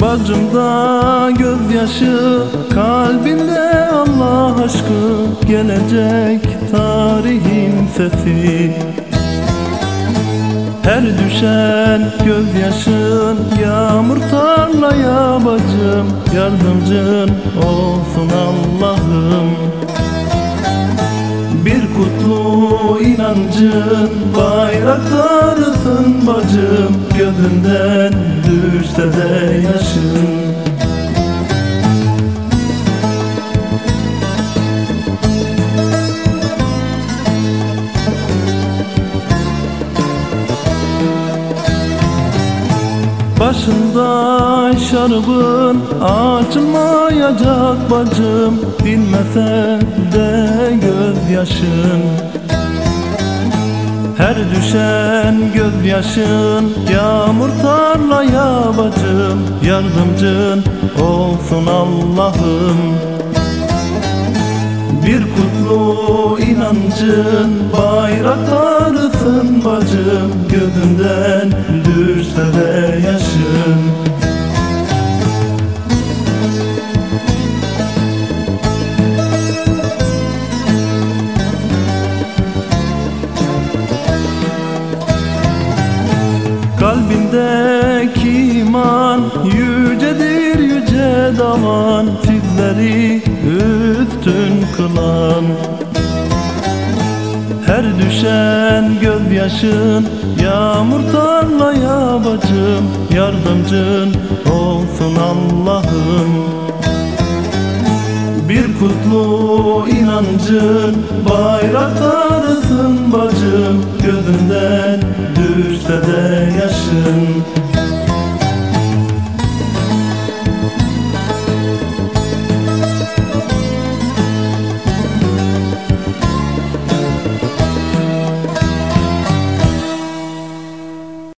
Bacımda gözyaşı Kalbinde Allah aşkı. Gelecek tarihin sesi. Her düşen gözyaşın Yağmur tarlaya bacım. Yardımcın olsun Allah'ım bir kutlu inancın bayraktarısın bacım Gözünden düşse de yaşın Başında şarabın açılmayacak bacım. Bilmesen de gözyaşın. Her düşen gözyaşın Yağmur tarlaya bacım. Yardımcın olsun Allah'ım. Bir kutlu inancın bayraktarısın bacım. Gözünden düşse de yaşın yüce daman Sizleri üstün kılan. Her düşen gözyaşın Yağmur tarlaya bacım Yardımcın olsun Allah'ım bir kutlu inancın bayraktarısın bacım Gözünden yaşın